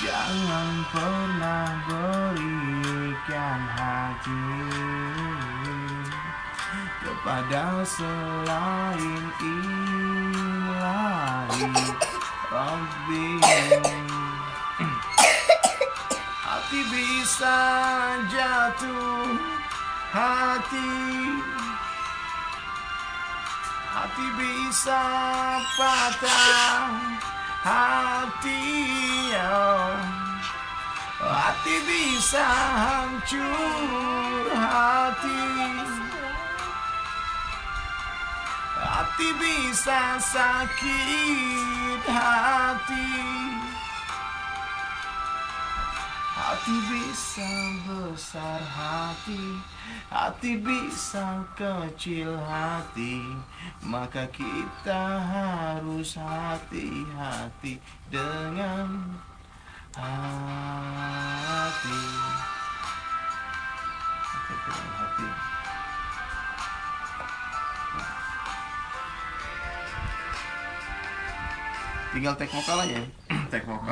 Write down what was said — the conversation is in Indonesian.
Jangan pernah berikan hati Kepada selain ilahi Rabbi Hati bisa jatuh Hati Hati bisa patah Hati. Hati bisa hancur Hati. Hati bisa sakit Hati. Hati bisa besar hati. Hati bisa kecil hati. Maka kita harus hati-hati dengan hati Tinggal take vokal aja ya. Take vokal